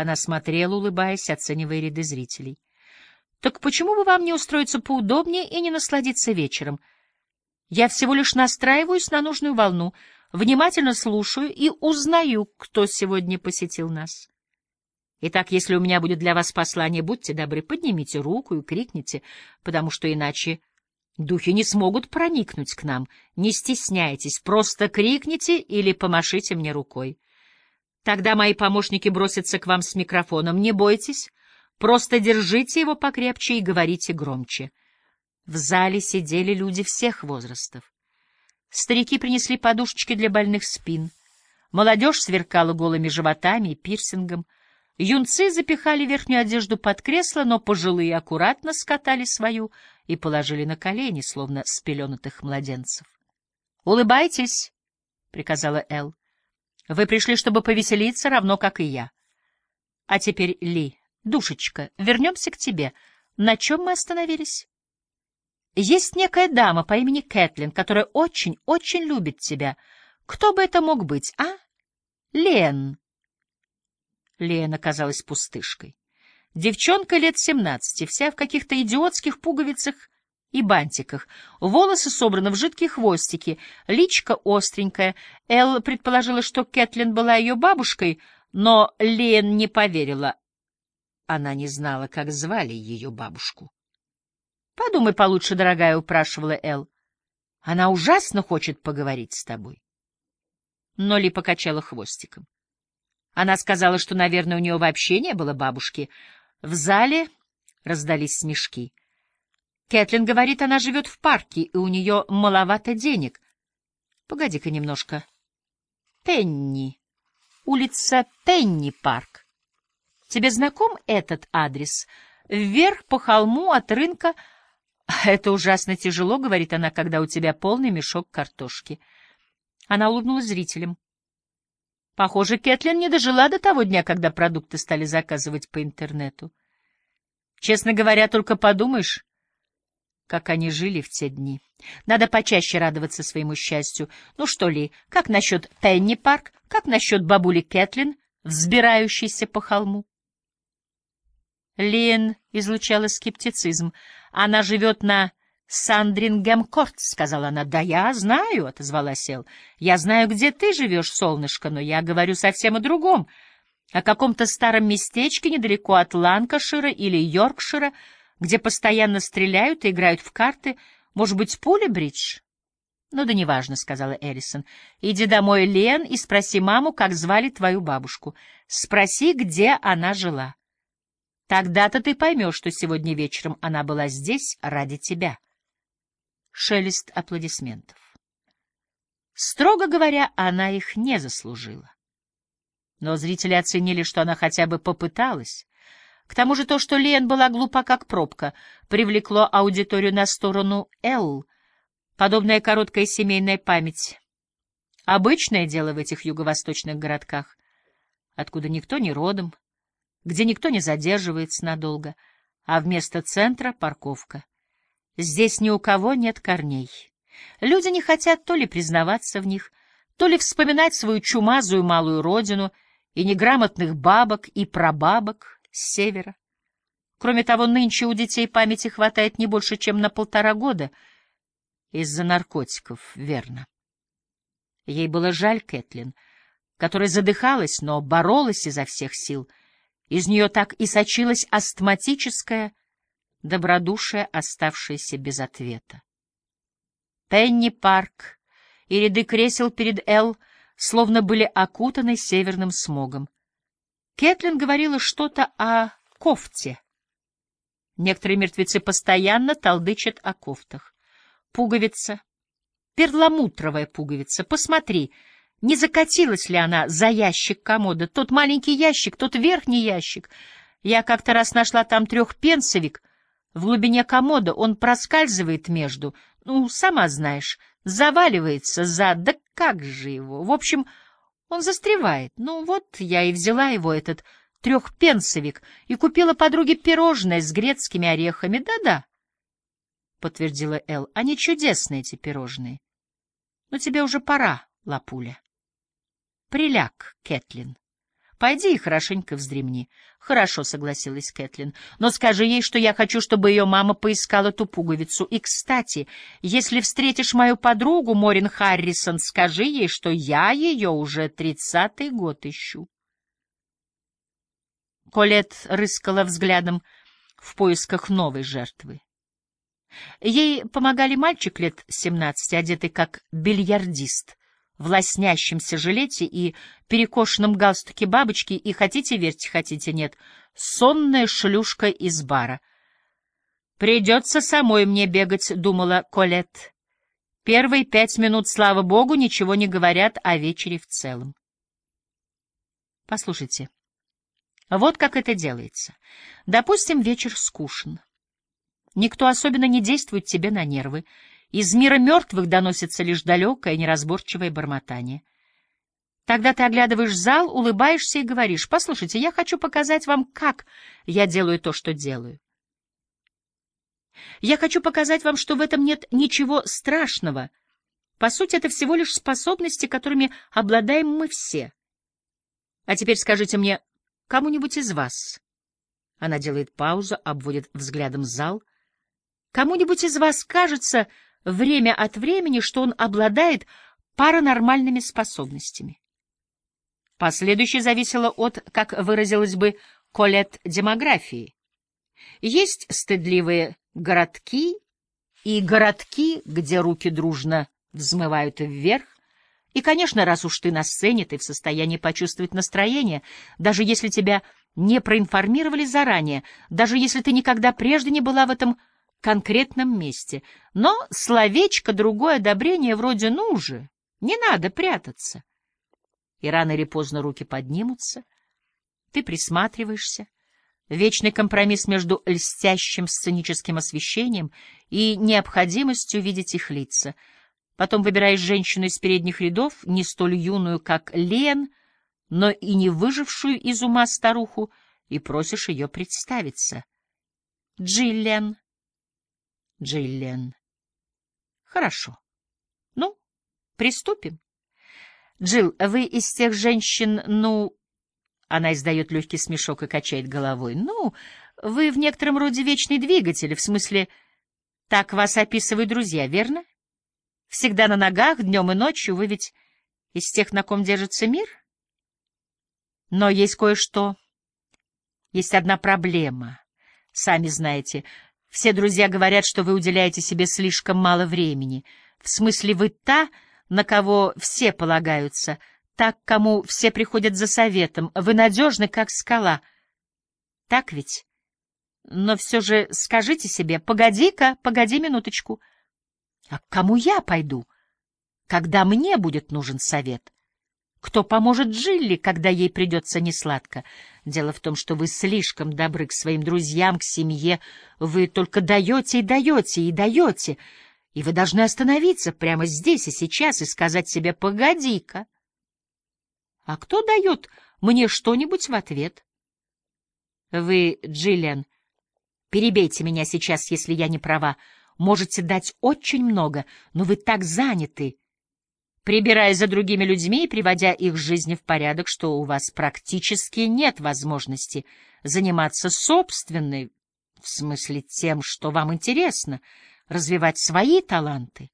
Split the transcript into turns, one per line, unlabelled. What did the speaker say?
Она смотрела, улыбаясь, оценивая ряды зрителей. Так почему бы вам не устроиться поудобнее и не насладиться вечером? Я всего лишь настраиваюсь на нужную волну, внимательно слушаю и узнаю, кто сегодня посетил нас. Итак, если у меня будет для вас послание, будьте добры, поднимите руку и крикните, потому что иначе духи не смогут проникнуть к нам. Не стесняйтесь, просто крикните или помашите мне рукой. Тогда мои помощники бросятся к вам с микрофоном. Не бойтесь, просто держите его покрепче и говорите громче. В зале сидели люди всех возрастов. Старики принесли подушечки для больных спин. Молодежь сверкала голыми животами и пирсингом — Юнцы запихали верхнюю одежду под кресло, но пожилые аккуратно скатали свою и положили на колени, словно спеленатых младенцев. — Улыбайтесь, — приказала Эл. — Вы пришли, чтобы повеселиться, равно как и я. А теперь, Ли, душечка, вернемся к тебе. На чем мы остановились? Есть некая дама по имени Кэтлин, которая очень-очень любит тебя. Кто бы это мог быть, а? Лен. Лена казалась пустышкой. Девчонка лет семнадцати, вся в каких-то идиотских пуговицах и бантиках, волосы собраны в жидкие хвостики, личка остренькая. Эл предположила, что Кэтлин была ее бабушкой, но Лен не поверила. Она не знала, как звали ее бабушку. — Подумай получше, дорогая, — упрашивала Эл. — Она ужасно хочет поговорить с тобой. Но Ли покачала хвостиком. Она сказала, что, наверное, у нее вообще не было бабушки. В зале раздались смешки. Кэтлин говорит, она живет в парке, и у нее маловато денег. Погоди-ка немножко. Пенни. Улица Пенни-парк. Тебе знаком этот адрес? Вверх по холму от рынка... Это ужасно тяжело, говорит она, когда у тебя полный мешок картошки. Она улыбнулась зрителям. Похоже, Кэтлин не дожила до того дня, когда продукты стали заказывать по интернету. Честно говоря, только подумаешь, как они жили в те дни. Надо почаще радоваться своему счастью. Ну что ли, как насчет Пенни Парк, как насчет бабули Кэтлин, взбирающейся по холму? Лен излучала скептицизм. Она живет на Сандрингем-Корт, — сказала она. — Да я знаю, — отозвалась Эл. — Я знаю, где ты живешь, солнышко, но я говорю совсем о другом. О каком-то старом местечке недалеко от Ланкашира или Йоркшира, где постоянно стреляют и играют в карты. Может быть, пуля-бридж? — Ну да неважно, — сказала Эллисон. — Иди домой, Лен, и спроси маму, как звали твою бабушку. Спроси, где она жила. Тогда-то ты поймешь, что сегодня вечером она была здесь ради тебя. — Шелест аплодисментов. Строго говоря, она их не заслужила. Но зрители оценили, что она хотя бы попыталась. К тому же то, что Лен была глупа как пробка, привлекло аудиторию на сторону Эл. Подобная короткая семейная память. Обычное дело в этих юго-восточных городках, откуда никто не родом, где никто не задерживается надолго, а вместо центра — парковка. Здесь ни у кого нет корней. Люди не хотят то ли признаваться в них, то ли вспоминать свою чумазую малую родину и неграмотных бабок и прабабок с севера. Кроме того, нынче у детей памяти хватает не больше, чем на полтора года из-за наркотиков, верно. Ей было жаль Кэтлин, которая задыхалась, но боролась изо всех сил. Из нее так и сочилась астматическая добродушие, оставшееся без ответа. Пенни Парк и ряды кресел перед Эл словно были окутаны северным смогом. Кэтлин говорила что-то о кофте. Некоторые мертвецы постоянно толдычат о кофтах. Пуговица, перламутровая пуговица, посмотри, не закатилась ли она за ящик комода, тот маленький ящик, тот верхний ящик. Я как-то раз нашла там трехпенсовик — в глубине комода он проскальзывает между, ну, сама знаешь, заваливается за... Да как же его? В общем, он застревает. Ну вот, я и взяла его, этот трехпенсовик, и купила подруге пирожное с грецкими орехами. Да-да, — подтвердила Эл, — они чудесные, эти пирожные. Но тебе уже пора, лапуля. Приляг, Кэтлин. Пойди и хорошенько вздремни. Хорошо, согласилась Кэтлин. Но скажи ей, что я хочу, чтобы ее мама поискала ту пуговицу. И, кстати, если встретишь мою подругу, Морин Харрисон, скажи ей, что я ее уже тридцатый год ищу. Колет рыскала взглядом в поисках новой жертвы. Ей помогали мальчик лет семнадцати, одетый как бильярдист, в лоснящемся жилете и перекошенном галстуке бабочки, и хотите верьте, хотите нет, сонная шлюшка из бара. «Придется самой мне бегать», — думала Колет. Первые пять минут, слава богу, ничего не говорят о вечере в целом. Послушайте, вот как это делается. Допустим, вечер скучен. Никто особенно не действует тебе на нервы, из мира мертвых доносится лишь далекое, неразборчивое бормотание. Тогда ты оглядываешь зал, улыбаешься и говоришь, «Послушайте, я хочу показать вам, как я делаю то, что делаю. Я хочу показать вам, что в этом нет ничего страшного. По сути, это всего лишь способности, которыми обладаем мы все. А теперь скажите мне, кому-нибудь из вас...» Она делает паузу, обводит взглядом зал. «Кому-нибудь из вас кажется, время от времени, что он обладает паранормальными способностями. Последующее зависело от, как выразилась бы Колет, демографии. Есть стыдливые городки и городки, где руки дружно взмывают вверх, и, конечно, раз уж ты на сцене, ты в состоянии почувствовать настроение, даже если тебя не проинформировали заранее, даже если ты никогда прежде не была в этом конкретном месте, но словечко другое одобрение вроде «ну же, не надо прятаться». И рано или поздно руки поднимутся, ты присматриваешься, вечный компромисс между льстящим сценическим освещением и необходимостью видеть их лица. Потом выбираешь женщину из передних рядов, не столь юную, как Лен, но и не выжившую из ума старуху, и просишь ее представиться. Джиллиан Джиллиан. Хорошо. Ну, приступим. Джилл, вы из тех женщин, ну... Она издает легкий смешок и качает головой. Ну, вы в некотором роде вечный двигатель, в смысле, так вас описывают друзья, верно? Всегда на ногах, днем и ночью, вы ведь из тех, на ком держится мир? Но есть кое-что. Есть одна проблема. Сами знаете, все друзья говорят, что вы уделяете себе слишком мало времени. В смысле, вы та, на кого все полагаются, так, кому все приходят за советом. Вы надежны, как скала. Так ведь? Но все же скажите себе, погоди-ка, погоди минуточку. А к кому я пойду, когда мне будет нужен совет? Кто поможет Джилли, когда ей придется несладко? Дело в том, что вы слишком добры к своим друзьям, к семье. Вы только даете и даете и даете. И вы должны остановиться прямо здесь и сейчас и сказать себе «погоди-ка». А кто дает мне что-нибудь в ответ? Вы, Джиллиан, перебейте меня сейчас, если я не права. Можете дать очень много, но вы так заняты прибирая за другими людьми и приводя их жизни в порядок, что у вас практически нет возможности заниматься собственной, в смысле тем, что вам интересно, развивать свои таланты.